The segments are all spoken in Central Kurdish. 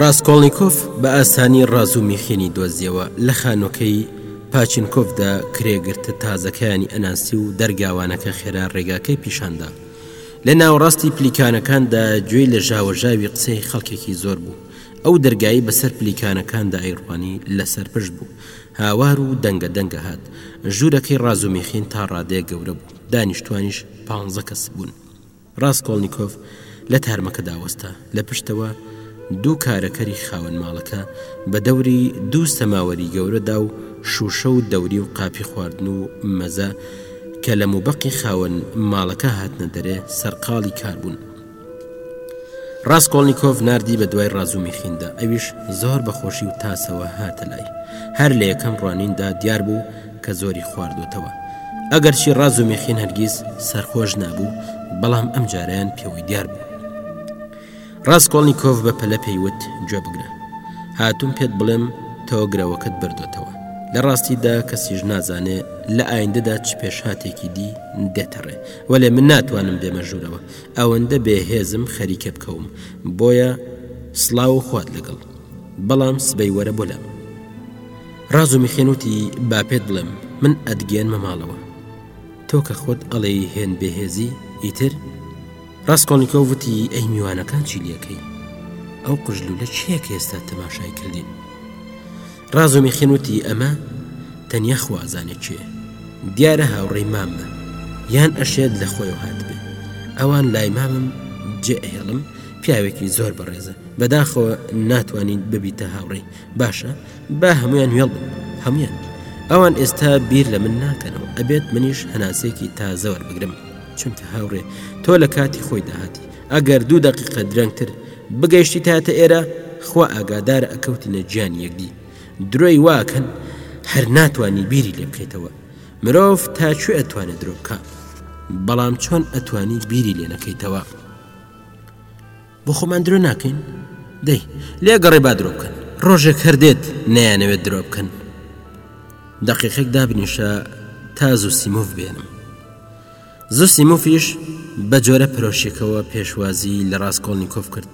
ڕاسکۆڵنیکۆف بە ئاسانی ڕاز و میخێنی دۆزیەوە لە خانووەکەی پاچنکۆفدا کرێگرتە تازەکانی ئەناسی و دەرگاوانەکە خێرا ڕێگاکەی پیشاندا لە ناوەڕاستی پلیکانەکاندا گوێی لە ژاوەژاوی قسەی خەڵکێکی زۆر بوو ئەو دەرگایی بەسەر پلیکانەکاندا ئەیڕوانی لەسەر پشت بوو هاوار و دەنگە دەنگە هات ژوورەکەی ڕاز و میخین تا ڕادەیە گەورە بوو دانیشتوانیش پانزە کەس بوون ڕاسکۆڵنیکۆف لە تارمەکەدا وەستا، لە پشتەوە دوو کارەکەری خاوەن ماڵەکە بە دەوری دوو سەماوەری گەورەدا و شووشە و دەوری و قاپی خواردن و مەزە کە لە موبەقی خاوەن ماڵەکە هاتنە دەرێ سەرقاڵی کار بوون. ڕاسکۆڵنیکۆف ناردی بە دوای ڕازومیخیندا، ئەویش زۆر بە خۆشی و تاسەوە هاتە لای. هەر لە یەکەم ڕوانیندا دیار بوو، کە زۆری خواردووەتەوە. ئەگەرچی ڕاز و مێخین هەرگیز سەرخۆش نابوو، بەڵام ئەم جارەیان پێوەی دیار بوو. ڕاسکۆڵنیکۆف بە پەلە پێی وت، گوێ بگرە. هاتووم پێت بڵێم تۆ گرەوەکەت بردۆتەوە. لە ڕاستیدا کەسیش نازانێ لە ئایندەدا چ پێشهاتێکی دی دێتە ڕێ. وەلێ من ناتوانم بێمە ژوورەوە. ئەوەندە بێ هێزم خەریکە بکەوم. بۆیە سڵاو و خوات لەگەڵ. بەڵام سبەی وەرە بۆ لام. ڕازومیخین وتی، با پێت بڵێم، من ئەتگێنمە ماڵەوە. تۆ کە خۆت ئەڵێی هێند بێهێزی، ئیتر؟ ڕاسکۆڵنیکۆڤ وتی، ئەی میوانەکان چی لێکەی؟ ئەو قژلوولە چییە کە ئێستا تەماشای کردین؟ ڕازومیخین وتی، ئەمە تەنیا خوا ئەزانێ کێیە. دیارە هاوڕێی ماممە. یان ئەشێت لە خۆیەوە هاتبێ. ئەوان لای مامم جێ ئەهێڵم، پیاوێکی زۆر بەڕێزە. بەداخەوە ناتوانیت ببیتە هاوڕێی. باشە، با هەموویان وێڵ بن هەموویان ئەوان ئێستا بیر لە من ناکەنەوە ئەبێت منیش هەناسێکی تازە وەربگرم چونکە هاوڕێ تۆ لە کاتی خۆی داهاتی ئەگەر دوو دقیقە درەنگتر بگەیشتی تاتە ئێرە خوا ئاگادار ئەکەوتی نەجیان یەکدی درۆی واکەن هەر ناتانی بیری لێ بکەیتەوە مرۆڤ تاچێ ئەتوانێت درۆ بکە بەڵام چۆن ئەتوانی بیری لێ نەکەیتەوە بۆ خۆمان درۆ ناکەین؟ دەی لێ گەڕێ با درۆ بکەن ڕۆژێک هەردێت نەیانەوێت درۆ بکەن دەقیقێک دابنیشە تا زوو سیمۆڤ بێنم زوو سیمۆفیش بە جۆرە پرۆشێکەوە پێشوازی لە ڕاست کۆڵنییکۆف کرد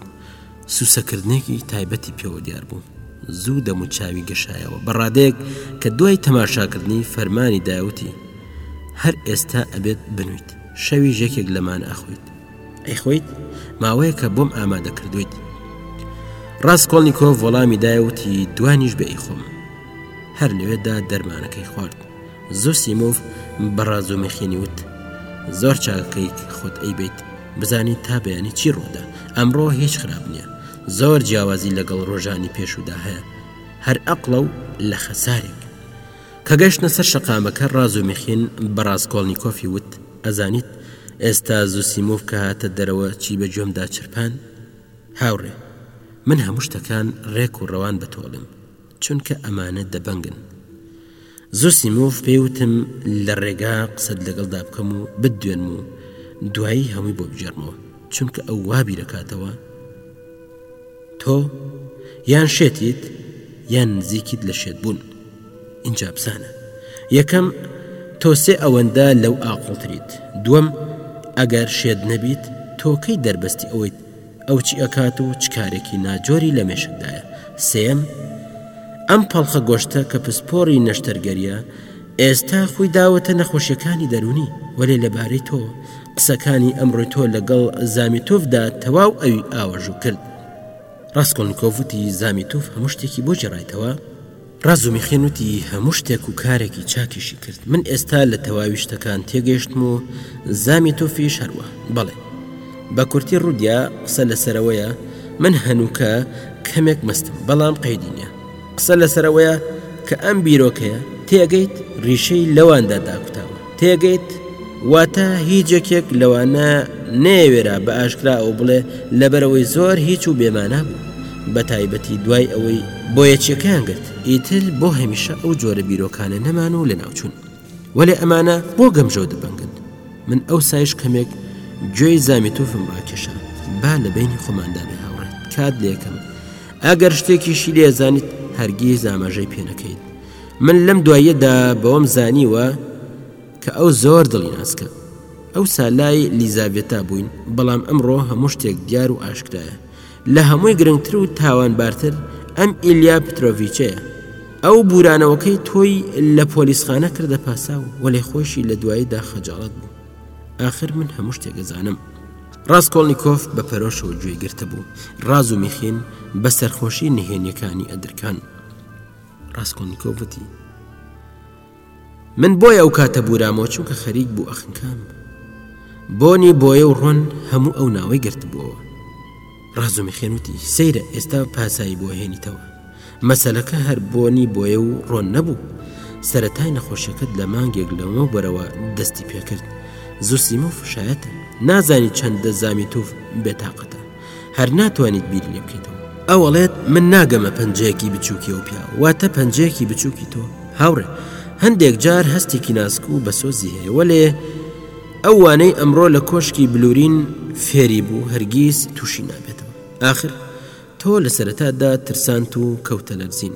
سوسەکردنێکی تایبەتی پێوە دیار بوو زوو دەم و چاوی گەشایەوە بەڕادێک کە دوای تەماشاکردنی فەرمانی داوتی هەر ئێستا ئەبێت بنویت شەوی ژێکێک لەمان ئەخویت ئەی خۆیت ماوەیەکە بۆم ئامادە کردویت ڕاستکۆڵنییکۆڤ وەڵامی دایوتی دوانیش بە ئیخۆم هەر لەوێدا دەرمانەکەی خوارد زوسیمۆف بەڕاز و مەخێنی وت زۆر چاکەکەیت خۆت ئەی بیت بزانی تا بەیانی چی ڕوودا ئەمڕۆ هیچ خراپ نییە زۆر جیاوازی لەگەڵ ڕۆژانی پێشودا هەیە هەر ئەقلە و لە خەسارێک کە گەشتنە سەر شەقامەکە ڕازومیخین بە ڕاسکۆڵنیکۆفی وت، ئەزانیت ئێستا زوسیموڤ کە هاتە دەرەوە چی بە گوێمدا چرپان؟ هاوڕێ، من هەموو شتەکان ڕێک و ڕەوان بەتۆڵیم، چونکە ئەمانە دەبەنگن. زوسیموڤ پێی وتم لە ڕێگا قسەت لەگەڵدا بکەم و بتدوێنم و دوایی هەمووی بۆ بگێڕمەوە، چونکە ئەو وا بیردەکاتەوە، تۆ یان شێتیت یان نزیکیت لە شێت بوون ئینجا بزانە یەکەم تۆ سێ ئەوەندە لەو ئاقڵتریت دووەم ئەگەر شێت نەبیت تۆکەی دەربەستی ئەویت ئەو چی ئەکات و چ کارێکی ناجۆری لە مێشکدایە سێم ئەم پەڵخە گۆشتە کە پسپۆڕی نەشتەرگەریە ئێستا خۆی داوەتە نەخۆشیەکانی دەرونی وەلێ لەبارەی تۆ قسەکانی ئەمڕۆی تۆ لەگەڵ زامیتۆفدا تەواو ئەوی ئاوەژوو کرد ڕاستکۆنیکۆڤوتی زامیتوف هەموو شتێکی بۆ جێڕایتەوە ڕازومی خێنوتی هەموو شتێک و کارێکی چاکیشی کرد من ئێستا لە تەواوی شتەکان تێگەشتم و زامی تۆفیش هەروە بەڵێ بە کورتی ڕودیا قسە لەسەرەوەیە من هەنووکە کەمێک مەستم بەڵام قەیدینە قسە لەسەرەوەیە کە ئەم بیرۆکەیە تێگەیت ڕیشەی لەواندا داکوتاوە تێگەیت واتە هیچ یەکێک لەوانە نەیەوێرا بە ئاشکرا ئەو بڵێ لەبەرەوەی زۆر هیچ و بێمانە بوو بە تایبەتی دوای ئەوەی بۆ یەکێکیان گرت ئیتر بۆ هەمیشە ئەو جۆرە بیرۆکانە نەمان و لە ناوچون وەێ ئەمانە بۆ گەمژەو دەبنگن من ئەو سایش کەمێک گوێی زامیتوفم ڕاکێشە با لە بینی خۆماندابێ هاوڕێت کات لەکەم ئەگەر شتێکیشی لێ زانیت هەرگیز ئاماژەی پێ نەکەیت من لەم دواییەدا بەوەم زانیوە کە ئەو زۆر دڵی ناسکە ئەو سالای لیزابێتا بووین بەڵام ئەمڕۆ هەموو شتێک دیار و ئاشکرایە لە هەمووی گرنگتر و تاوانبارتر ئەم ئیلیا پترۆڤچەیە ئەو بورانەوەکەی تۆی لە پۆلیسخانە کردە پاساو وەلێ خۆشی لە دواییدا خەجاڵت بوو ئاخر من هەموو شتێک دەزانم ڕاستکۆڵنییکۆف بە پەرۆشەوە گوێ گرتبوو ڕاز و میخین بە سەرخۆشی نهێنیەکانی ئەدرکان ڕاستکۆنییکۆڤەتی من بۆیە ئەو کاتە بورامۆ چونکە خەریک بوو ئەخنکام بۆنی بۆیە و ڕۆن هەموو ئەو ناوەی گرتبووەوە ڕازومی خێن وتی سەیرە ئێستا پاسایی بۆ هێنیتەوە مەسەلەکە هەر بۆنی بۆیە و ڕۆن نەبوو سەتای نەخۆشیەکەت لە مانگێک لەمە بەرەوە دەستی پێکرد زوسیمە و فشایەتە نازانی چەندە زامی توف بێتاقەتە هەر ناتوانیت بیر لێ بکەیتەوە ئەوەڵێت من ناگەمە پەنجەیەکی بچووکی و پیا واتە پەنجەیەکی بچووکی تۆ هاوڕێ هەندێک جار هەستێکی ناسک و بەسۆزی هەیە وەلێ ئەو وانەی ئەمڕۆ لە کۆشکی بلورین فێری بوو هەرگیز تووشی نابێتەوە ئاخر تۆ لە سەرەتادا ترسانت و کەوتە لەرزین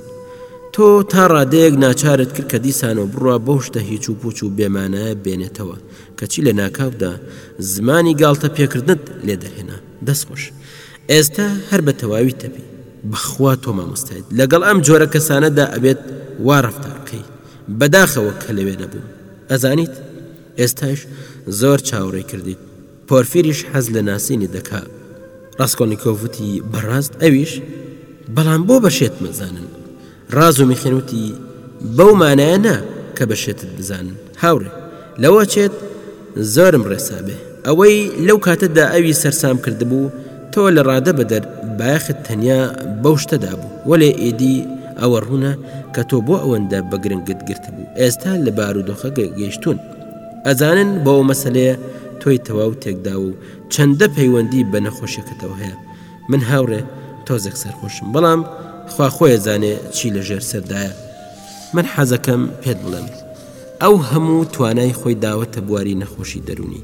تۆ تا ڕادەیەک ناچارت کرد کە دیسانەوە بڕە بۆ شتە هیچ و پوچ و بێمانە بێنێتەوە کەچی لە ناکاودا زمانی گاڵتە پێکردنت لێ دەهێنا دەستخۆش ئێستا هەر بە تەواوی تەبی بەخوا تۆ مامۆستایت لەگەڵ ئەم جۆرە کەسانەدا ئەبێت وا ڕفتار بکەیت بەداخەوە کە لەوێ نەبوو ئەزانیت ئێستایش زۆر چاوەڕێی کردیت. پۆرفیریش حەز لە ناسینی دەکا. ڕاسکۆلنیکۆڤ وتی، بەڕاست؟ ئەویش؟ بەڵام بۆ بە شێت مەزانن؟ ڕاز و میخێن وتی، بەو مانایە نا کە بە شێتت بزانن، هاوڕێ. لەوە چێت زۆرم ڕێسا بێ. ئەوەی لەو کاتەدا ئەوی سەرسام کردبوو، تۆ لە ڕادە بەدەر بایەخت تەنیا بەو شتەدا بوو وەلێ ئیدی ئەوە ڕوونە کە تۆ بۆ ئەوەندە بە گرنگت گرتبوو ئێستا لە بار و دۆخە گەیشتون ئەزانن بۆ مەسلەیە تۆی تەواو تێکدا و چەندە پەیوەندی بە نەخۆشیەکەتەوە هەیە من هاوڕێ تۆزێک سەرخۆشم بەڵام خوا خۆیە زانێ چی لە ژێر سەردایە من حەزەکەم پێت بڵێم ئەو هەموو توانای خۆی داوەتە بواری نەخۆشی دەرونی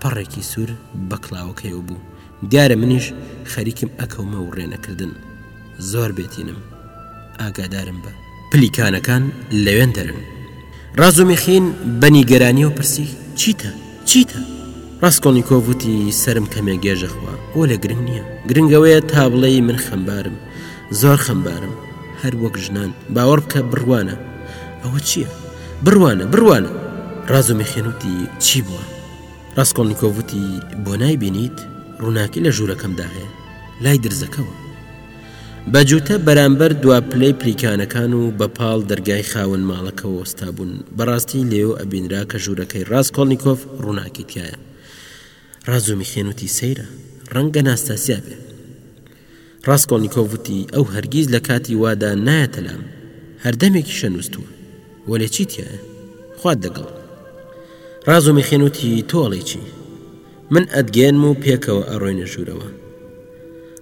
پەڕێکی سور بە کڵاوەکەیەوە بوو دیارە منیش خەریکم ئەکەومە وڕێنە کردن زۆر بێتینم ئاگادارم بە. پلیکانەکان لەوێندەرن. ڕازومیخین بە نیگەرانیەوە پرسی چیتە چیتە؟ ڕاستکۆڵنییکۆڤ وتی سەرم کەمێ گێژەخوا بۆ لە گرنگ نییە گرنگەوەیە تا بڵێی من خەمبارم زۆر خەمبارم هەر وەک ژنان باوەڕ بکە بڕوانە ئەوە چییە؟ بڕوانە بڕوانە ڕازومیخێنوتی چی بووە؟ ڕاستکۆلنیکۆڤ وتی بۆ نایبینیت ڕووناکی لە ژوورەکەمدا هەیە لای درزەکەوە بە جووتە بەرامبەر دوا پلەی پلیکانەکان و بە پاڵ دەرگای خاون ماڵەکەەوە وەستا بوون بەڕاستی لێو ئەبینرا کە ژوورەکەی ڕاستکۆلنیکۆف ڕووناکی تایە ڕازومی خێنوتی سەیرە ڕەنگە ناستاسیا بێ ڕاسکۆڵنیکۆڤ وتی، ئەو هەرگیز لە کاتی وادا نایەتە لام، هەر دەمێکیشە نووستووم. وەلێ چی تیایە؟ خوات دەگەڵ. ڕازومیخین وتی، تۆ ئەڵێی چی؟ من ئەتگێنم و پێکەوە ئەڕۆینە ژوورەوە.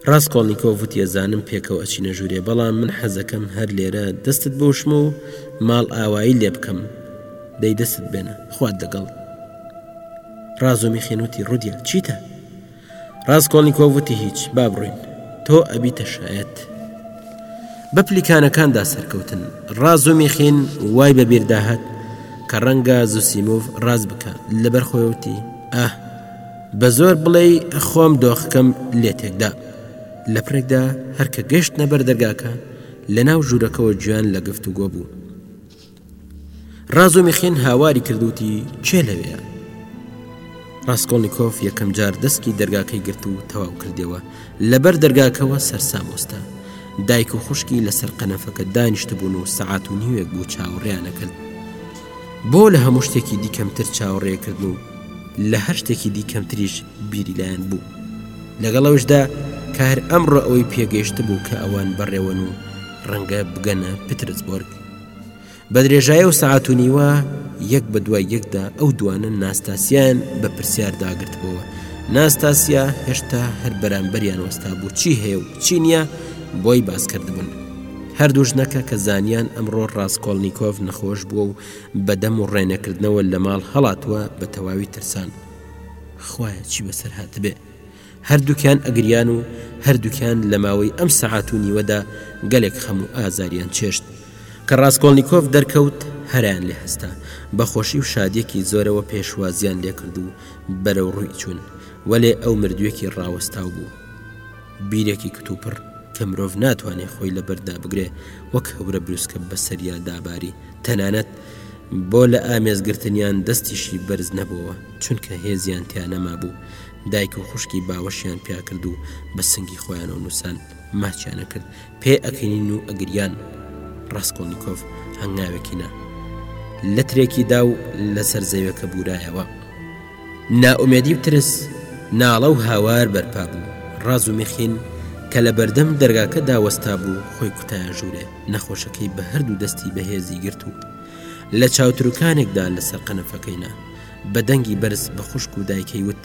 ڕاسکۆڵنیکۆڤ وتی، ئەزانم پێکەوە ئەچینە ژوورێ، بەڵام من حەزەکەم هەر لێرە دەستت بوشم و ماڵئاوایی لێ بکەم. دەی دەستت بێنە. خوات دەگەڵ. ڕازومیخین وتی، ڕودیا، چیتە؟ ڕاسکۆڵنیکۆڤ وتی هیچ، با بڕۆین. تۆ ئەبیتە شایەت. بە پلیکانەکاندا سەرکەوتن. ڕازومیخین وای بە بیردا هات کە ڕەنگە زوسیمۆڤ ڕاست بکە. لەبەر خۆی وتی، ئاه، بە زۆر بڵێی خۆم دۆخەکەم لێ تێکدا. لە پڕێکدا هەر کە گەشتنە بەر دەرگاکە، لەناو ژوورەکەوە گوێیان لە گفتوگۆ بوو. ڕازومیخین هاواری کرد و وتی، کێ لەوێیە؟ ڕاسکۆڵنیکۆف یەکەم جار دەسکی دەرگاکەی گرت و تەواو کردەوە، لەبەر دەرگاکەوە سەرسام وەستا. دایک و خوشکی لەسەر قەنەفەکە دانیشتبوون و سەعات و نیوێک بوو چاوەڕێیان ئەکرد. بۆ لە هەموو شتێکی دی کەمتر چاوەڕێی ئەکردن و لە هەر شتێکی دی کەمتریش بیری لایان بوو. لەگەڵ ئەوشدا کە هەر ئەمڕۆ ئەوەی پێگەیشتبوو کە ئەوان بەڕێوەن و ڕەنگە بگەنە پترسبۆرگ. بەدرێژای ئەو سەعات و نیوە یەک بە دوای یەکدا ئەو دوانە ناستاسیان بە پرسیار داگرتبەوە ناستاسیا هێشتا هەر بەرامبەریان وەستا بوو چی هەیە و چی نییە بۆی باسکردبوون هەردوو ژنەکە کە زانیان ئەمڕۆ ڕاستکۆڵنییکۆف نەخۆش بووە و بەدەم و ڕێنەکردنەوە لە ماڵ هەڵاتوە بە تەواوی ترسان خخوایە چی بەسەر هاتبێ هەردووکیان ئەگریان و هەردووکیان لە ماوەی ئەم سەعات و نیوەدا گەلێک خەم و ئازاریان چێشت. کە ڕاسکۆڵنیکۆف دەرکەوت هەرایان لێ هەستا. بە خۆشی و شادییەکی زۆرەوە پێشوازییان لێ کرد و بەرەو ڕووی چوون. وەلێ ئەو مردوویەکی ڕاوەستاو بوو. بیرێکی کتوپڕ کە مرۆڤ ناتوانێ خۆی لە بەردا بگرێ وەک هەورە بروسکە بە سەریا داباری. تەنانەت بۆ لە ئامێز گرتنیان دەستیشی بەرز نەبۆوە چونکە هێزیان تیا نەمابوو. دایک و خوشکی باوەشیان پیاکرد و بە سنگی خۆیانەوە نووسان ماچیانە کرد پێ ئەکەنین و ئەگریان ڕاستکۆنییکۆف هەنگاوێکی نا لە ترێکی دا و لەسەر زەوێکە بورایەوە نائومێدی و ترس ناڵە و هاوار بەرپا بوو ڕاز و میخین کە لە بەردەم دەرگاکە داوەستا بوو خۆی کوتایە ژوورێ نەخۆشەکەی بە هەردوو دەستی بەهێزی گرت و لە چاوتروکانێکدا لەسەر قەنەفەکەینا بە دەنگی بەرز بە خوشک و دایکەی وت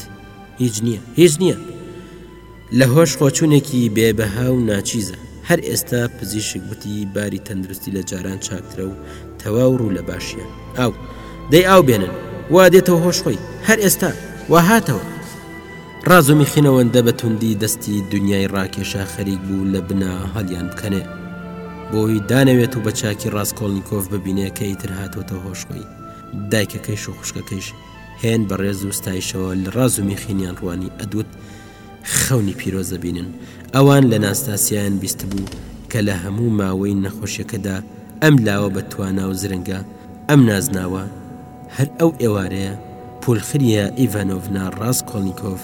هیچ نییە هیچ نییە لە هۆش خۆچوونێکی بێبەها و ناچیزە هەر ئێستا پزیشک وتی باری تەندروستی لە جاران چاکترە و تەواو ڕوو لە باشە ئاو دەی ئاو بێنن وا دێتەوە هۆش خۆی هەر ئێستا وا هاتەوە ڕازمی خینەوەندە بە توندی دەستی دنیای ڕاکێشا خەریک بوو لە بنا هەڵیان بکەنێ بۆی دانەوێت و بە چاکی ڕاستکۆڵنییکۆف ببینێ کە ئیتر هاتۆتە هۆشخۆی دایکەکەیش و خوشکەکەیش هێن بە ڕێز و ستایشەوە لە ڕاز و میخینیان ڕوانی ئەدوت خەونی پیرۆزە بینن ئەوان لە ناستاسیان بیست بوو کە لە هەموو ماوەی نەخۆشیەکەدا ئەم لاوە بە توانا و زرنگە ئەم نازناوە هەر ئەو ئێوارەیە پولخریە ئیڤانۆڤنا ڕاست کۆڵنییکۆڤ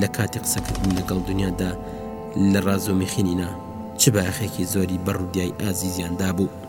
لە کاتی قسەکردن لەگەڵ دنیادا لە ڕاز و میخینینا چ باخێکی زۆری بە ڕودیای ئازیزیان دابوو.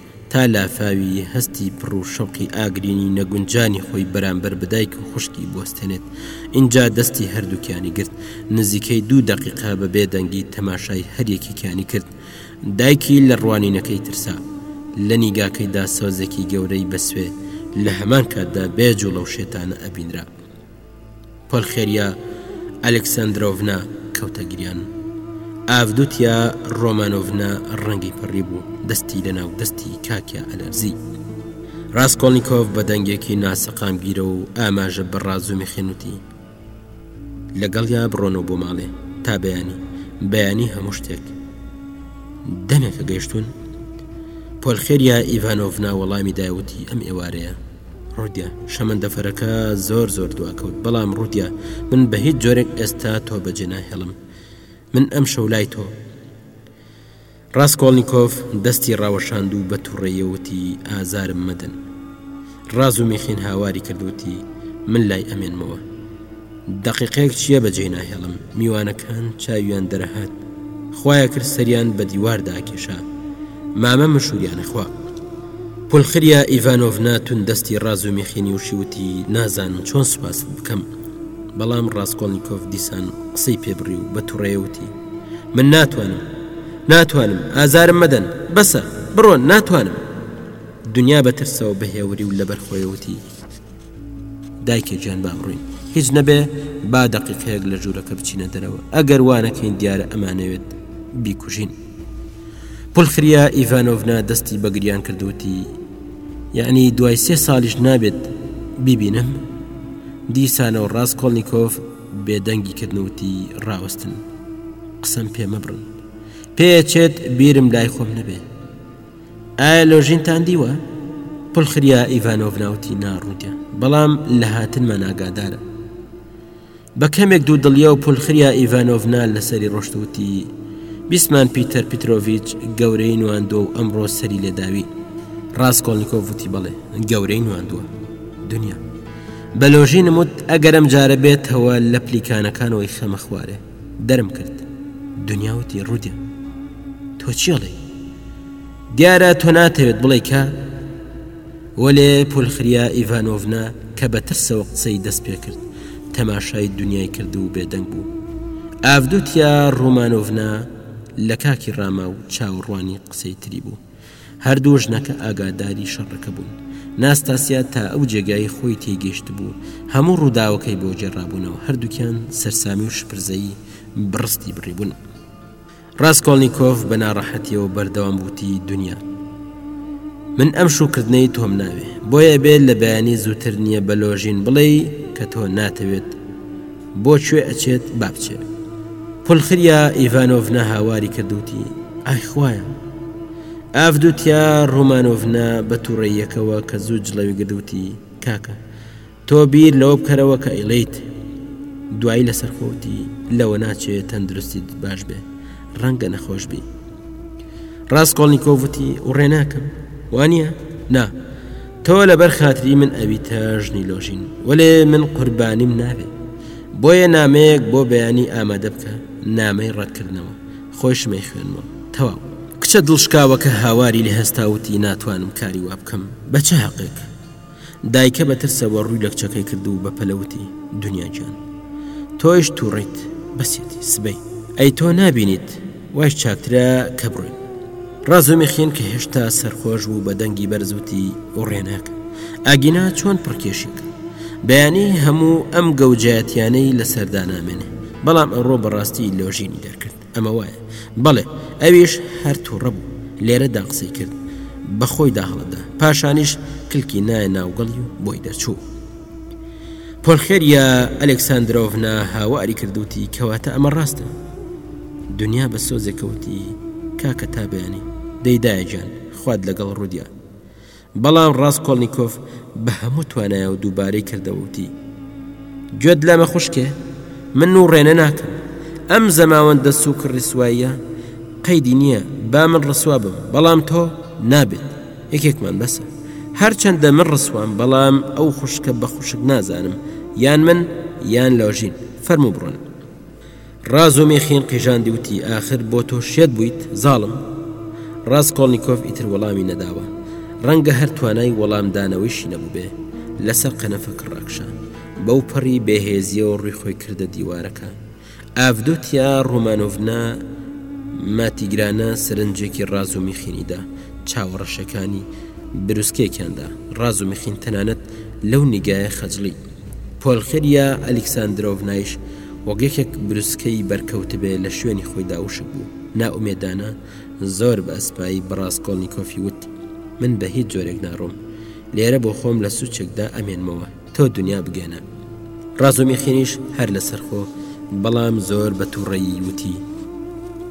تا لافاوی هەستی پڕ و شەوقی ئاگرینی نەگونجانی خۆی بەرامبەر بە دایک و خوشکی بوەستێنێت، ئینجا دەستی هەردووکیانی گرت، نزیکەی دوو دەقیقە بە بێ دەنگی تەماشای هەر یەکێکیانی کرد. دایکی لە ڕوانینەکەی ترسا، لە نیگاکەیدا سۆزێکی گەورەی بە سوێ، لە هەمان کاتدا بێ جوڵە و شێتانە ئەبینرا. پۆلخێریا ئەلکسەندرۆڤنا کەوتە گریان ئاڤدوتیا ڕۆمانۆڤنا ڕەنگی پەڕی بوو دەستی لە ناو دەستی کاکیا ئەلەرزی ڕاستکۆڵنییکۆف بە دەنگێکی ناسەقامگیرە و ئاماژە بە ڕازومی خێنوتی لەگەڵ یا بڕۆنە بۆ ماڵێ تا بەیانی بەیانی هەموو شتێک دەمێکە گەشتون پۆلخێریا ئیڤانۆڤنا وەڵامی داوتی ئەم ئێوارەیە ڕودیا، شەمەندەفەرەکە زۆر زۆر دواکەوت، بەڵام ڕودیا، من بە هیچ جۆرێک ئێستا تۆ بەجێ ناهێڵم. من ئەمشەو لای تۆ. ڕاسکۆڵنیکۆف دەستی ڕاوەشاند و بە توڕەییەوە وتی، ئازارم مەدەن. ڕازومیخین هاواری کرد وتی، من لای ئەمێنمەوە. دەقیقەیەک چیە بەجێی ناهێڵم میوانەکان چاویان دەرەهات خوایە کرد سەریان بە دیوار داکێشا مامە مشوریانە خوا پلخریا ئیڤانۆڤنا تون دەستی ڕاز و میخینی و شیوتی نازانم چۆن سوپاس بکەم بەڵام ڕاستکۆڵنییکۆف دیسان قسەی پێبڕی و بە توڕێوتی من ناتوانم ناتوانم ئازارم مەدەن بەسە بڕۆن ناتوانم دنیا بە ترسەوە بەهێوری و لەبەرخۆیەوتی دایکە گیان با بڕۆین هیچ نەبێ با دەقیقەیەک لە ژوورەکە بچینە دەرەوە ئەگەر وانەکەین دیارە ئەمانەوێت بیکوژین پلخریا ئیڤانۆڤنا دەستی بەگریان کردوتی یعنی دوای سێ ساڵیش نابێت بیبینم دیسانەوە ڕاست کۆلنییکۆف بێدەنگی کردنوتی ڕاوستن قسم پێمەبرن پێچێت بیرم لای خۆم نەبێ ئایا لۆژینتان دیوە؟ پلخریا ئیڤانۆڤنا وتی، نا، ڕودیا، بەڵام لە هاتنمان ئاگادارە. بە کەمێک دوودڵییە و پلخریا ئیڤانۆڤنا لەسەری ڕۆشت وتی، بیستمان پیتەر پیتۆڤیچ گەورەی نواندووە و ئەمڕۆ سەری لێداوی. ڕاستکۆڵنییکۆڤ وتی، بەڵێ، گەورەی نواندووە. دنیا. بە لۆژینم وت، ئەگەر ئەمجارە بێتەوە لە پلیکانەکانەوەی خەمە خوارێ. دەرم کرد دنیا وتی ڕودێ تۆ چێڵێ دیارە تۆ ناتەوێت بڵێ کە وەلێ پولخریا ئیڤانۆڤنا کە بە ترسەوە قسەی دەست پێ کرد تەماشای دنیای کرد و بێدەنگ بوو ئاودوتیا ڕۆمانۆڤنا لە کاکی ڕاماو چاوەڕوانی قسەی تری بوو هەردوو ژنەکە ئاگاداری شەڕەکە بوون ناستاسیا تا ئەو جێگای خۆی تێگەشت بوو هەموو ڕووداوەکەی بۆ جێڕابوونەوە هەردووکیان سەررسامی و شپرزەی بڕستی بڕیبوون ڕاستکۆڵنییکۆف بە ناڕەحەتیەوە بەردەوام وتی دنیا من ئەم شوکردنەی تۆم ناوێ بۆیە بێت لە بەیانی زووتر نییە بە لۆژین بڵێ کە تۆ ناتەوێت بۆ کوێ ئەچێت با بچێ. پولخریا ئیڤانۆڤنا هاواری کرد وتی، ئای خوایە! ئاڤدوتیا ڕۆمانۆڤنا بە تووڕەییەکەوە کە زوو جڵەوی گرت وتی، کاکە! تۆ بیر لەوە بکەرەوە کە ئەیڵێیت. دوایی لەسەر خۆ وتی، لەوە ناچێ تەندروستیت باش بێ، ڕەنگە نەخۆش بی. ڕاسکۆڵنیکۆڤ وتی، وڕێ ناکەم. وانییە؟ نا. تۆ لەبەر خاتری من ئەبیتە ژنی لۆژین وەلێ من قوربانیم نابێ بۆیە نامەیەک بۆ بەیانی ئامادە بکە نامەی ڕەتکردنەوە خۆشمەی خوێنمەوە تەواو کچە دڵشکاوەکە هاواری لە هەستاوتی ناتوانم کاری وا بکەم بە چ هەقێک دایکە بە ترسەوە ڕووی لە کچەکەی کرد و بە پەلەوتی دنیاجان تۆیش تووڕیت بەسێتی سبەی ئەی تۆ نابینیت وایش چاکترە کە بڕۆین. ڕازومیخین کە هێشتا سەرخۆش بوو بە دەنگی بەرز وتی، ئۆڕێ ناکەم. ئاگینا چۆن پڕکێشی کرد. بەیانی هەموو ئەم گەوجایەتییانەی لە سەردا نامێنێ. بەڵام ئەوڕۆ بەڕاستی لۆژینی دەرکرد. ئەمە وایە. بەڵێ. ئەویش هەر تووڕە بوو. لێرەدا قسەی کرد. بە خۆیدا هەڵەدا. پاشانیش کلکی نایە ناو گەڵی و بۆی دەرچوو. پۆلخێریا ئەلێکساندرۆڤنا هاواری کرد وتی، کەواتە ئەمە ڕاستە. دنیا بە سۆزێکە وتی کاکە تا بەیانی دەی دایە گیان خوات لەگەڵ ڕودیا بەڵام ڕاستکۆڵنییکۆف بە هەموو توانایە و دووبارەی کردەوە وتی گوێت لەمە خوشکێ من و ڕێنە ناکەم ئەم زەماوەندە سوک ڕیسواییە قەیدی نییە با من ڕسوا بم بەڵام تۆ نابێت یەکێکمان بەسە هەرچەندە من ڕسوام بەڵام ئەو خوشکە بە خوشک نازانم یان من یان لۆژین فەرمو بڕۆن ڕازومیخین قیژاندی وتی ئاخر بۆ تۆ شێت بوویت زاڵم؟ ڕاسکۆڵنیکۆف ئیتر وەڵامی نەداوە. ڕەنگە هەر توانای وەڵامدانەوەیشی نەبووبێ. لەسەر قەنەفەکە ڕاکشا. بەو پەڕی بێهێزییەوە ڕووی خۆی کردە دیوارەکە. ئاڤدوتیا ڕۆمانۆڤنا ماتیگرانە سەرنجێکی ڕازومیخینی دا. چاوە ڕەشەکانی بروسکەیەکیان دا. ڕازومیخین تەنانەت لەو نیگایە خەجڵی. پۆلخریا ئەلیکساندرۆڤنایش وەک یەکێک بروسکەی بەرکەوتبێ لە شوێنی خۆیدا وشک بوو. نائومێدانە، زۆر بە ئەسپایی بە ڕاسکۆڵنیکۆفی وت، من بە هیچ جۆرێک ناڕۆم. لێرە بۆ خۆم لە سوچێکدا ئەمێنمەوە. تۆ دونیا بگەنە. ڕازومیخینیش هەر لەسەرخۆ، بەڵام زۆر بە تووڕەیی وتی،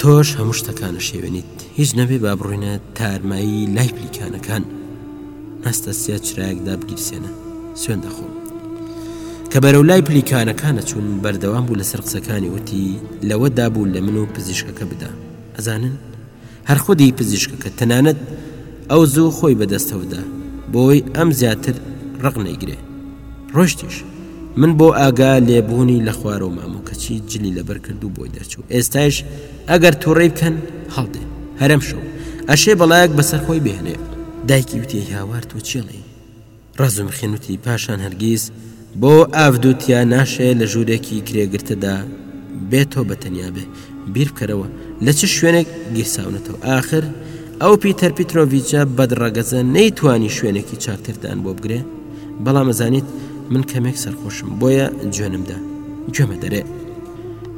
تۆش هەموو شتەکان ئەشێوێنیت. هیچ نەبێ با بڕۆینە تارمایی لای پلیکانەکان. هەستە سێ چرایەک دابگیرسێنە سوێن دەخۆم کە بەرەو لای پلیکانەکانە چون بەردەوام بوو لەسەر قسەکانی وتی لەوە دابوو لە من و پزیشکەکە بدا ئەزانن هەر خودی پزیشکەکە تەنانەت ئەو زوو خۆی بەدەستەوەدا بۆی ئەم زیاتر ڕق نەیگرێ ڕۆشتیش من بۆ ئاگا لێبوونی لە خوارەوە مامۆ کەچی جلی لەبەر کردو بۆی دەرچوو ئێستایش ئەگەر توڕەی بکەن هەڵدێ هەرم شەو ئەشێ بەڵایەک بەسەر خۆی بێنێ دایکی وتێ هاوار تۆ چێڵی ڕزم خێنوتی پاشان هەرگیز بۆ ئاودوتیا ناشێ لە ژوورێکی کرێگرتەدا بێت تۆ بەتەنیا بێ بیر بکەرەوە لە چ شوێنێک گیرساونەتەوە آخر ئەو پیتەر پیتۆڤچە بەدڕەگەزە نەیتوانی شوێنێکی چاکتردان بۆ بگرێ بەڵام ئەزانیت من کەمێک سەرخۆشم بۆیە جوێنمدا گوێمە دەرێ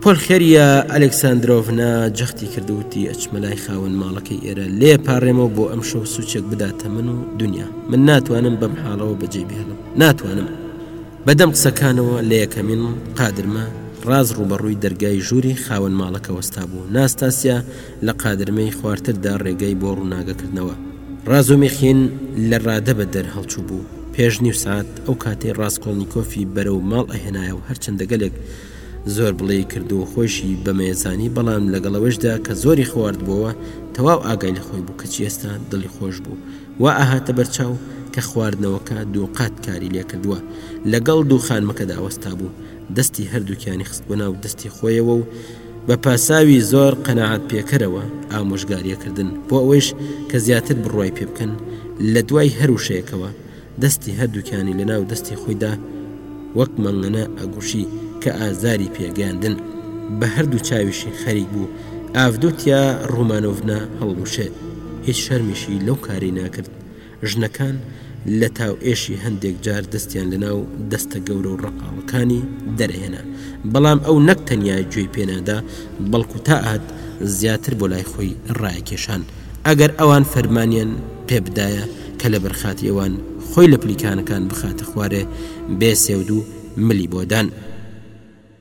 پۆلخێریا ئەلێکساندرۆڤنا جەختی کرد و وتی ئەچمە لای خاوەن ماڵەکەی ئێرە لێ پاڕێمەوە بۆ ئەم شەو سوچێک بداتە من و دنیا من ناتوانم بەم حاڵەوە بەجێ بهێڵم ناتوانم بەدەم قسەکانەوە لە یەکەمین قادرمە ڕاز ڕوبەڕووی دەرگای ژووری خاوەن ماڵەکە وەستا بوو ناستاسیا لە قادرمەی خوارتردا ڕێگای بۆ ڕووناگە کردنەوە. ڕازومیخین لە ڕادە بە دەر هەڵچووبوو. پێش نیو سات، ئەو کاتەی ڕاسکۆڵنیکۆفی بەرەو ماڵ ئەهێنایە و هەرچەندە گەلێک زۆر بڵێی کرد و خۆیشی بەمەیە زانی بەڵام لەگەڵ ئەوەیشدا کە زۆری خواردبۆوە تەواو ئاگای لە خۆی بوو کەچی ئێستا دڵی خۆش بوو وا ئەهاتە بەرچاو کە خواردنەوەکە دوو قات کاری لێ کردووە لەگەڵ دوو خانمەکەدا وەستابوو دەستی هەردووکیانی خستبۆ ناو دەستی خۆیەوە و بە پاساوی زۆر قەناعەت پێکەرەوە ئامۆژگاریە کردن بۆ ئەوەیش کە زیاتر بڕوای پێ بکەن لە دوای هەر وشەیەکەوە دەستی هەردووکیانی لە ناو دەستی خۆیدا وەک مەنگەنە ئەگوشی کە ئازاری پێگەیاندن بە هەردوو چاویشی خەریک بوو ئاڤدوتیا ڕومانۆڤنا هەڵلوشێت هیچ شەرمیشی لەو کارەی ناکرد ژنەکان لە تاوئێشی هەندێک جار دەستیان لە ناو دەستە گەورە و ڕەقاوەکانی دەرئێنا، بەڵام ئەو نەک تەنیا گوێی پێ نادا، بەڵکو تا ئەهات زیاتر بۆ لای خۆی ڕایەکێشان، ئەگەر ئەوان فەرمانیان پێ بدایە کە لە بەرخاتری ئەوان خۆی لە پلیکانەکان بخاتە خوارێ بێ سێودو ملی بۆ دان.